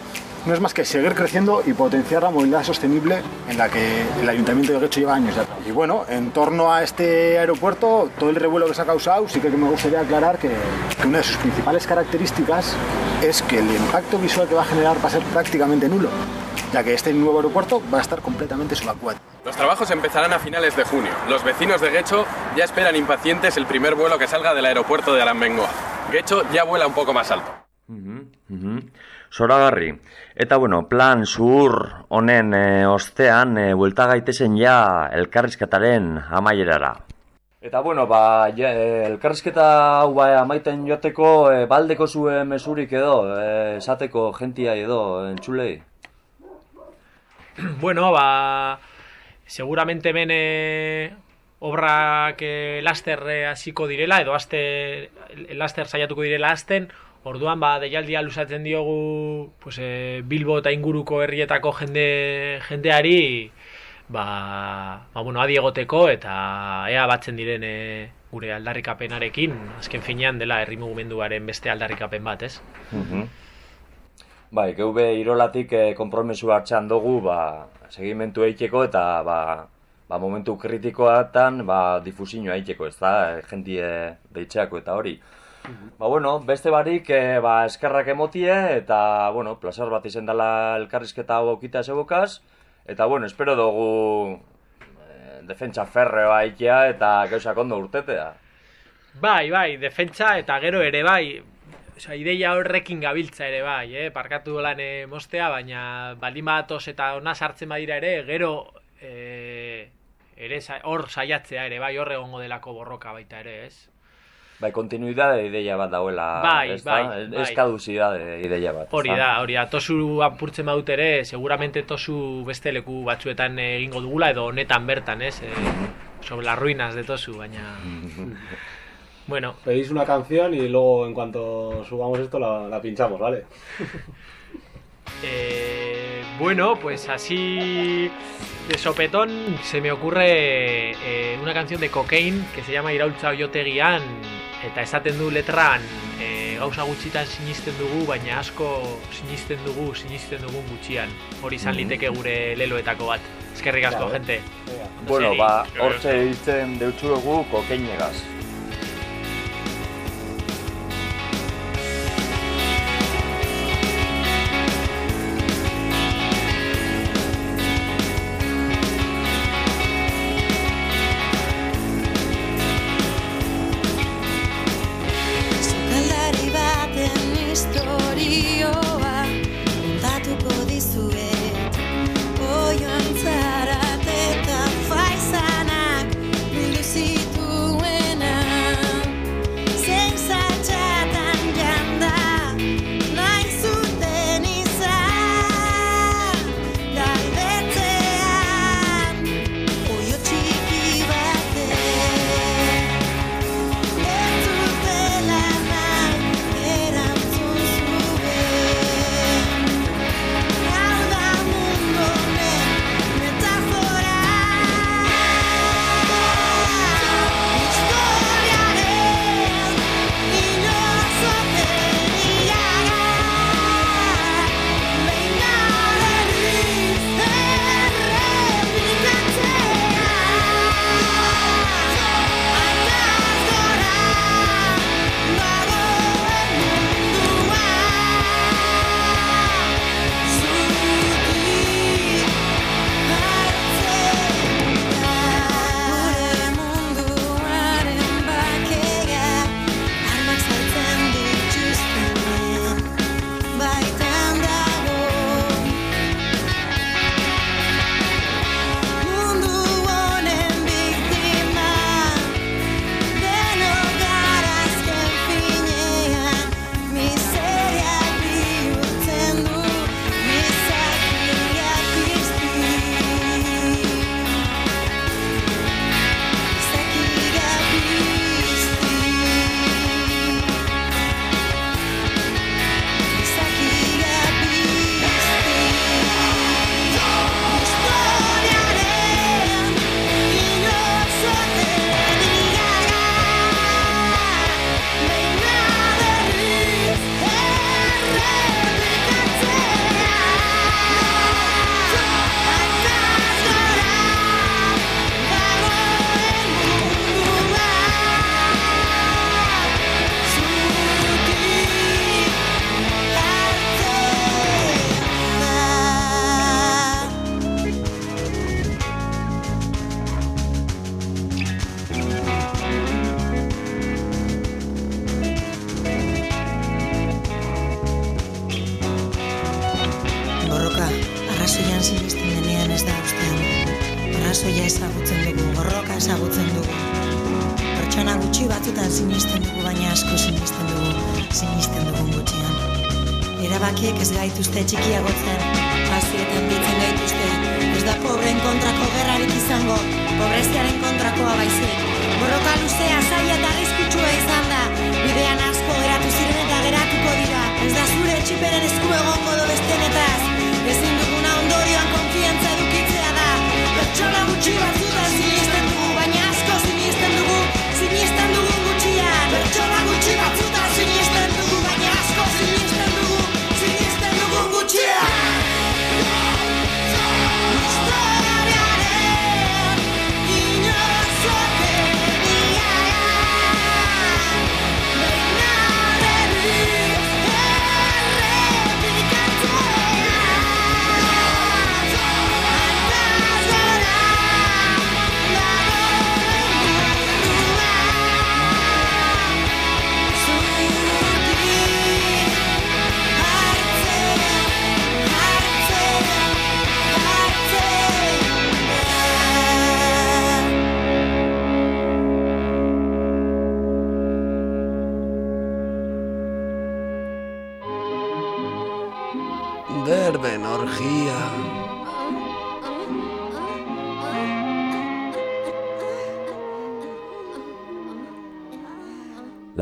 no es más que seguir creciendo y potenciar la movilidad sostenible en la que el Ayuntamiento de Guecho lleva años ya. Y bueno, en torno a este aeropuerto, todo el revuelo que se ha causado, sí que me gustaría aclarar que, que una de sus principales características es que el impacto visual que va a generar va a ser prácticamente nulo, ya que este nuevo aeropuerto va a estar completamente subacuático. Los trabajos empezarán a finales de junio. Los vecinos de Guecho ya esperan impacientes el primer vuelo que salga del aeropuerto de Arambengoa. Guecho ya vuela un poco más alto. Zoragarri. Eta bueno, plan zuhur honen e, ostean, e, buelta gaitezen ja elkarrizketaren amaierara. Eta bueno, ba, ja, e, elkarrizketa hau ba, amaiten joateko e, baldeko zuen mesurik edo, e, esateko gentia edo, entzulei? Bueno, ba, seguramente hemen eh, obrak eh, laster eh, hasiko direla, edo aste, laster saiatuko direla hasten, orduan ba, deialdia luzatzen diogu pues, eh, Bilbo eta inguruko herrietako jende, jendeari, ba, ba, bueno, adi egoteko eta ea batzen diren eh, gure aldarrikapenarekin, azken finean dela herri mugimenduaren beste aldarrikapen bat, ez? Bai, geube irolatik e, konpromesu hartxan dugu, ba, segimentu eiteko eta ba, ba, momentu kritikoatan ba, difusio eiteko, ez da, e, jentie deitxeako eta hori. Ba, bueno, beste barik, e, ba, eskerrak emotie eta, bueno, plazar bat izen dela elkarrizketa hau aukita zebokaz, eta, bueno, espero dugu e, defentsa ferreo aitea eta gauzak ondo urtetea. Bai, bai, defentsa eta gero ere bai, Osa, ideia horrekin gabiltza ere bai, eh? parkatu lan eh, mostea, baina baldin batoz eta ona sartzen badira ere, gero eh, ere hor saiatzea ere bai, hor egongo delako borroka baita ere, ez? Bai, kontinuidade ideia bat dauela, Bai, ez da? bai, bai. Ez kadusidade ideia bat. Hori da, hori da, tosu apurtzen badut ere, seguramente tosu beste leku batzuetan egingo dugula, edo honetan bertan, ez? Eh, sobre las ruinas de tosu, baina... Bueno, Pedís una canción y luego en cuanto subamos esto la, la pinchamos, ¿vale? Eh, bueno, pues así de sopetón se me ocurre eh, una canción de Cocaine que se llama Iraultza Oiotegian eta esaten du letran eh, gauza gutxitan sinisten dugu, baina asko sinisten dugu, sinisten dugun gutxian. Hori izan Mhm. liteke gure leloetako bat. Eskerrik asko, Vale. gente. Bueno, Segi. ba, hortze ditzen deutsu dugu kokeinegaz.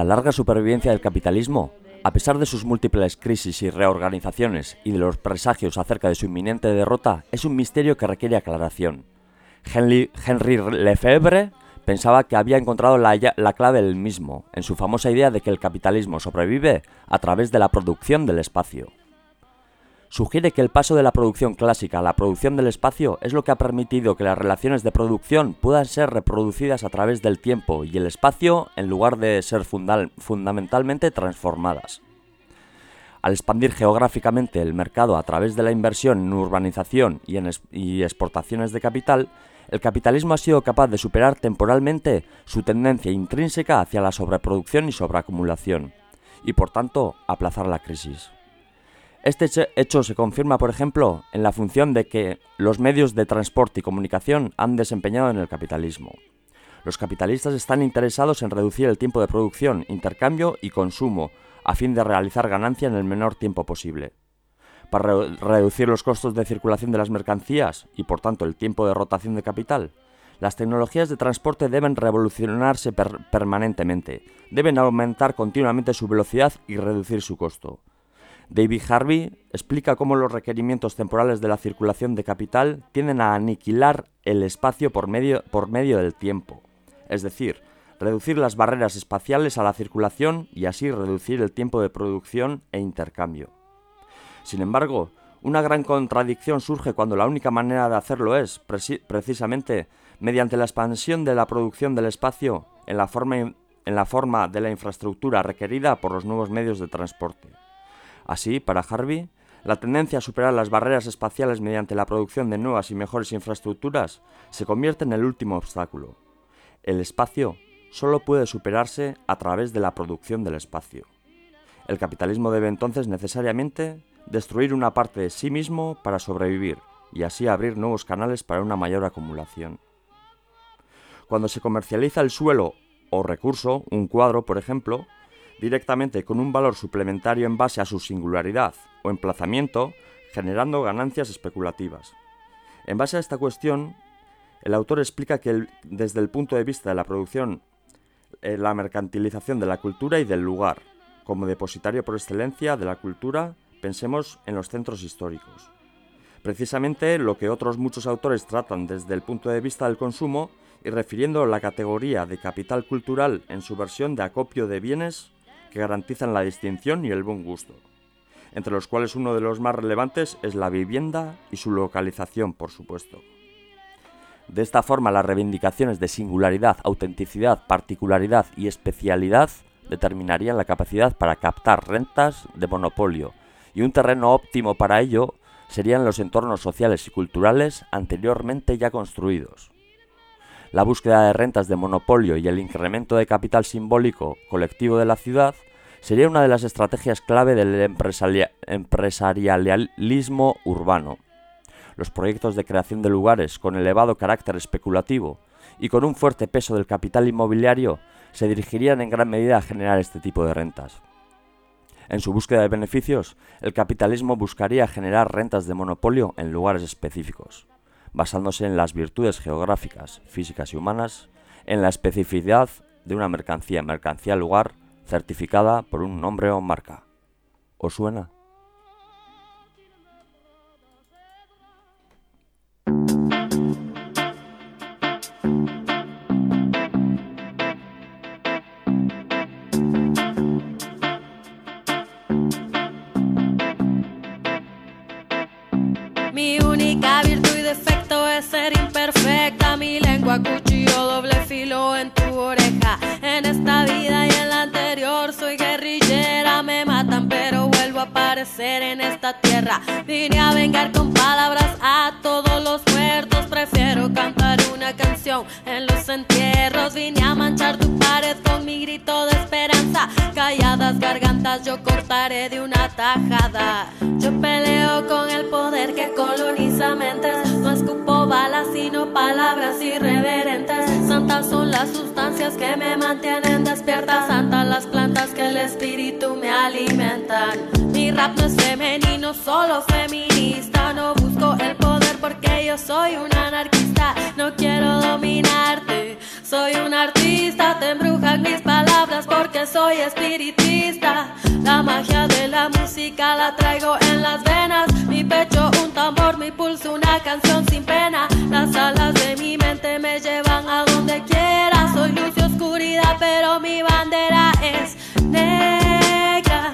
La larga supervivencia del capitalismo, a pesar de sus múltiples crisis y reorganizaciones y de los presagios acerca de su inminente derrota, es un misterio que requiere aclaración. Henry, Lefebvre pensaba que había encontrado la, la clave del mismo, en su famosa idea de que el capitalismo sobrevive a través de la producción del espacio. Sugiere que el paso de la producción clásica a la producción del espacio es lo que ha permitido que las relaciones de producción puedan ser reproducidas a través del tiempo y el espacio en lugar de ser fundamentalmente transformadas. Al expandir geográficamente el mercado a través de la inversión en urbanización y en y exportaciones de capital, el capitalismo ha sido capaz de superar temporalmente su tendencia intrínseca hacia la sobreproducción y sobreacumulación, y por tanto aplazar la crisis. Este hecho- se confirma, por ejemplo, en la función de que los medios de transporte y comunicación han desempeñado en el capitalismo. Los capitalistas están interesados en reducir el tiempo de producción, intercambio y consumo, a fin de realizar ganancia en el menor tiempo posible. Para re- reducir los costos de circulación de las mercancías y por tanto el tiempo de rotación de capital, las tecnologías de transporte deben revolucionarse per- permanentemente, deben aumentar continuamente su velocidad y reducir su costo. David Harvey explica cómo los requerimientos temporales de la circulación de capital tienden a aniquilar el espacio por medio, por medio del tiempo, es decir, reducir las barreras espaciales a la circulación y así reducir el tiempo de producción e intercambio. Sin embargo, una gran contradicción surge cuando la única manera de hacerlo es, precisamente, mediante la expansión de la producción del espacio en la forma, en la forma de la infraestructura requerida por los nuevos medios de transporte. Así, para Harvey, la tendencia a superar las barreras espaciales mediante la producción de nuevas y mejores infraestructuras se convierte en el último obstáculo. El espacio solo puede superarse a través de la producción del espacio. El capitalismo debe entonces necesariamente destruir una parte de sí mismo para sobrevivir y así abrir nuevos canales para una mayor acumulación. Cuando se comercializa el suelo o recurso, un cuadro, por ejemplo, directamente con un valor suplementario en base a su singularidad o emplazamiento, generando ganancias especulativas. En base a esta cuestión, el autor explica que desde el punto de vista de la producción, eh, la mercantilización de la cultura y del lugar, como depositario por excelencia de la cultura, pensemos en los centros históricos. Precisamente lo que otros muchos autores tratan desde el punto de vista del consumo y refiriendo la categoría de capital cultural en su versión de acopio de bienes que garantizan la distinción y el buen gusto, entre los cuales uno de los más relevantes es la vivienda y su localización, por supuesto. De esta forma, las reivindicaciones de singularidad, autenticidad, particularidad y especialidad determinarían la capacidad para captar rentas de monopolio, y un terreno óptimo para ello serían los entornos sociales y culturales anteriormente ya construidos. La búsqueda de rentas de monopolio y el incremento de capital simbólico colectivo de la ciudad sería una de las estrategias clave del empresaria- empresarialismo urbano. Los proyectos de creación de lugares con elevado carácter especulativo y con un fuerte peso del capital inmobiliario se dirigirían en gran medida a generar este tipo de rentas. En su búsqueda de beneficios, el capitalismo buscaría generar rentas de monopolio en lugares específicos, basándose en las virtudes geográficas, físicas y humanas, en la especificidad de una mercancía, mercancía lugar, certificada por un nombre o marca. ¿Os suena? Imperfecta. Mi lengua cuchillo doble filo en tu oreja. En esta vida y en la anterior soy guerrillera. Me matan pero vuelvo a aparecer en esta tierra. Vine a vengar con palabras yo cortaré de una tajada. Yo peleo con el poder que coloniza mentes. No escupo balas, sino palabras irreverentes. Santas son las sustancias que me mantienen despierta. Santas las plantas que el espíritu me alimentan. Mi rap no es femenino, solo feminista. No busco el poder porque yo soy un anarquista. No quiero dominarte. Soy un artista, te embrujan mis palabras porque soy espiritista. La magia de la música la traigo en las venas. Mi pecho un tambor, mi pulso una canción sin pena. Las alas de mi mente me llevan a donde quiera. Soy luz y oscuridad, pero mi bandera es negra.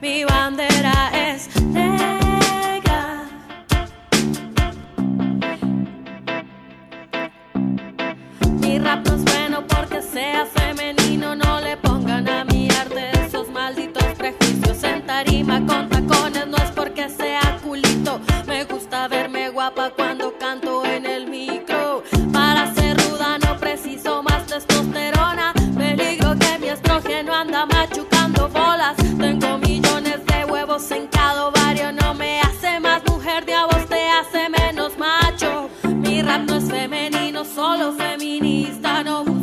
Mi bandera es negra. No es bueno porque sea femenino. No le pongan a mi arte esos malditos prejuicios. En tarima con tacones no es porque sea culito. Me gusta verme guapa cuando Chinese, I know.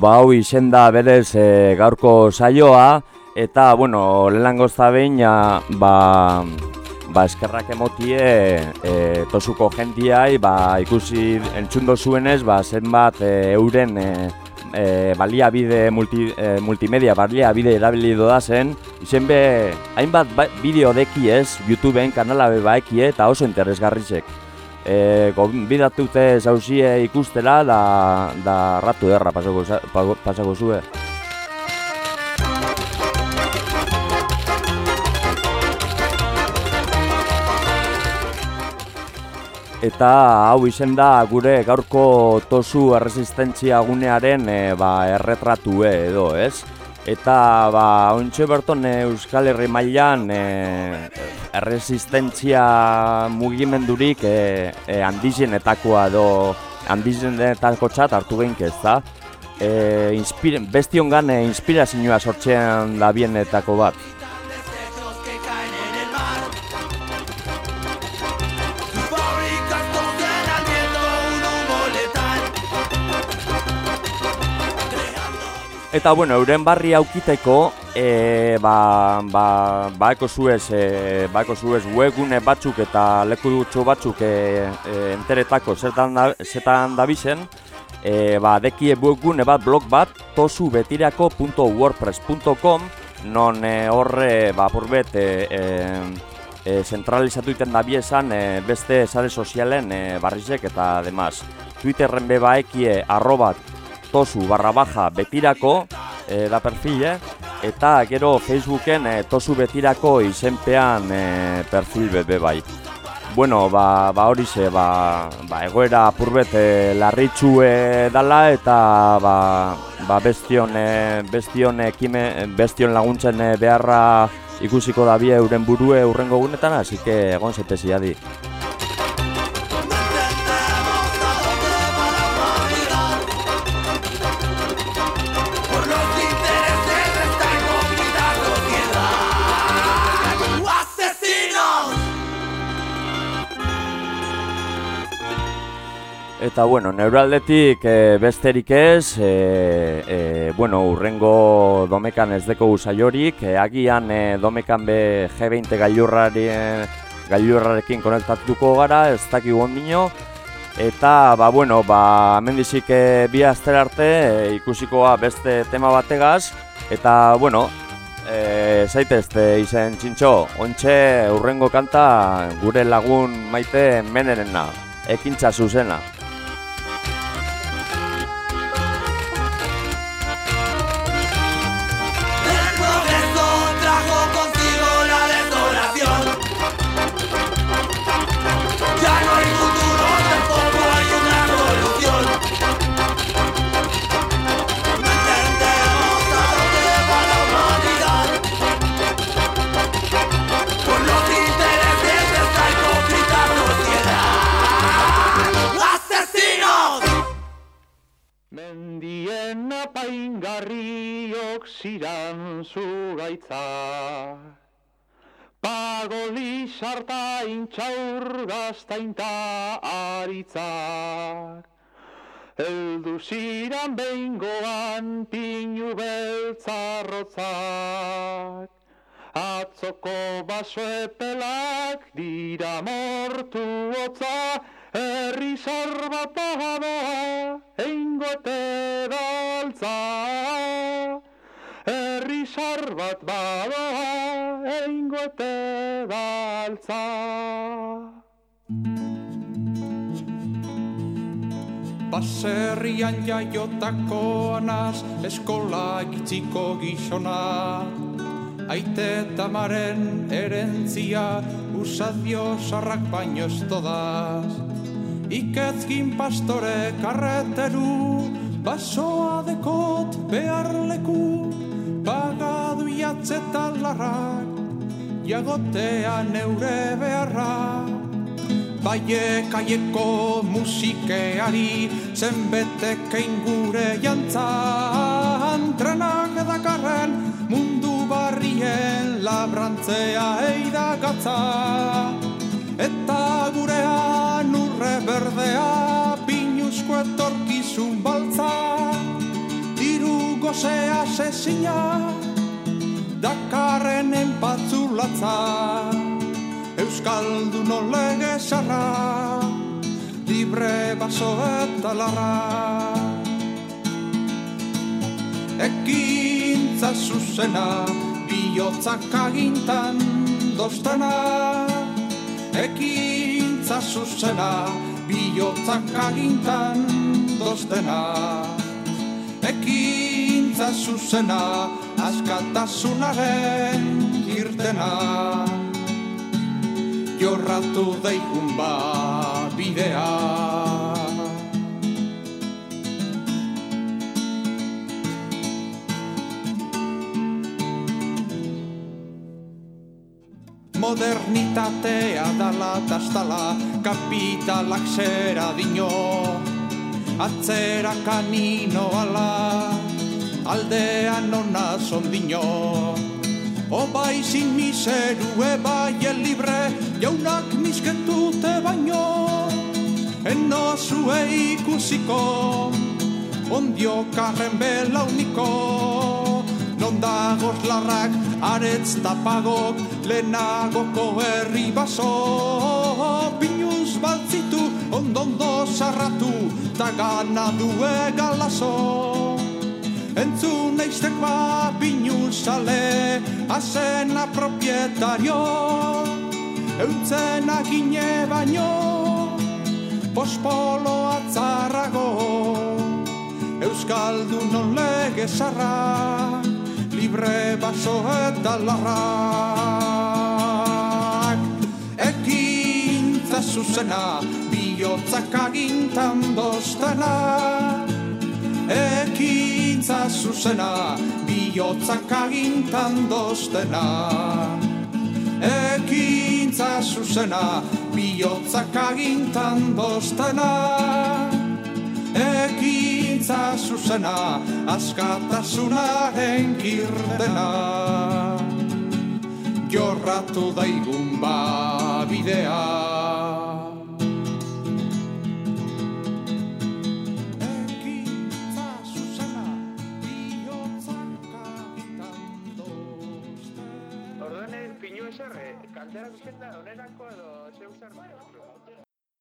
Ba hau izen da berez e, gaurko saioa eta bueno, lehenengo behin ja, ba ba eskerrak emotie e, tosuko jentiai, ba ikusi entzundo zuenez, ba zenbat e, euren e, e, baliabide multi, e, multimedia baliabide erabili dodazen, izen be hainbat ba, bideo deki ez, YouTubeen kanala be baekie eta oso interesgarrizek. E, gonbidatute zauzie ikustela da, da ratu erra pasako, pasako zue. eta hau izen da gure gaurko tosu erresistentzia gunearen e, ba, erretratue edo, ez? Eta ba, ontxe berton e, Euskal Herri mailan e, erresistentzia mugimendurik e, e, handizenetakoa edo handizenetako txat hartu geink ez da. E, inspira, bestiongan e, inspirazioa sortzean da bienetako bat. Eta bueno, euren barri aukiteko, e, ba, ba, ba eko zuez, e, ba eko zuez webgune batzuk eta leku dutxo batzuk e, e, enteretako zertan, da, zertan dabizen, e, ba, dekie webgune bat, blog bat, tosubetirako.wordpress.com, non e, horre, ba, purbet, e, e, e, zentralizatu iten da biesan e, beste sare sozialen e, barrizek eta demaz. Twitterren beba ekie arrobat tosu barra baja betirako e, da perfile eta gero Facebooken e, tosu betirako izenpean e, perfil bebe bai. Bueno, ba, ba hori ze, ba, ba egoera apurbet e, larritxu e, dala eta ba, ba bestion, e, bestion, ekime, bestion laguntzen beharra ikusiko da bie euren burue urrengo gunetan, hasi que egon zetesi adi. Eta bueno, neuraldetik e, besterik ez, e, e, bueno, urrengo domekan ez deko usaiorik, e, agian e, domekan be G20 gailurrari, gailurrarekin konektatuko gara, ez daki gondino, eta, ba, bueno, ba, mendizik e, bi azter arte e, ikusikoa beste tema bategaz, eta, bueno, e, zaitezte izen txintxo, ontxe urrengo kanta gure lagun maite menerena, ekintza zuzena. Zugaitza. Pagoli sarta intxaur gaztainta aritzak. Eldu ziran behingoan pinu beltzarrotzak. Atzoko basoepelak dira mortu hotza, Herri zarba pahadoa, eingote daltza. Herri zarbat badoa, eingote daltza. Baserrian jaiotako anaz, eskola gitziko gizona. Aite tamaren erentzia, usadio sarrak baino ez todaz. Iketzkin pastore karreteru, basoa dekot behar leku, pagadu jatzetan larrak, jagotean eure beharra. Baie kaieko musikeari, zenbetekein gure jantzan, trenak edakarren mundu barrien labrantzea eidagatza. Eta gurean urre berdea pinuzko etorkizun baltza Diru gozea sezina Dakarren enpatzulatza Euskaldu nolege sarra Libre baso eta larra. Ekintza zuzena Biotzak agintan dostena ekintza zuzena, bihotzak agintan doztena. Ekintza zuzena, askatasunaren irtena. Jorratu deikun bat, bidea. Modernitatea dala tastala, kapitalak zera dino, atzera kanino ala, aldean ona zondino. Obai sin miseru eba libre, jaunak misketute baino, eno zue ikusiko, ondio karren belauniko, non dagoz larrak, aretz tapagok, lehenagoko herri baso, pinuz baltzitu, ondondo sarratu, ta gana due galazo. Entzun eiztek ba pinu sale, azena propietario, euntzen agine baino, pospolo atzarrago, Euskaldun lege zarra, libre baso eta larrak. Ekintza zuzena, bihotzak agintan doztena, Ekintza zuzena, bihotzak agintan doztena. Ekintza zuzena, bihotzak agintan doztena. Ekintza zuzena, askatasunaren kirtena. Jorratu daigun ba bidea. Galdera zuzendu da, honetan kodo, ze usar. Bueno,